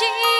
心。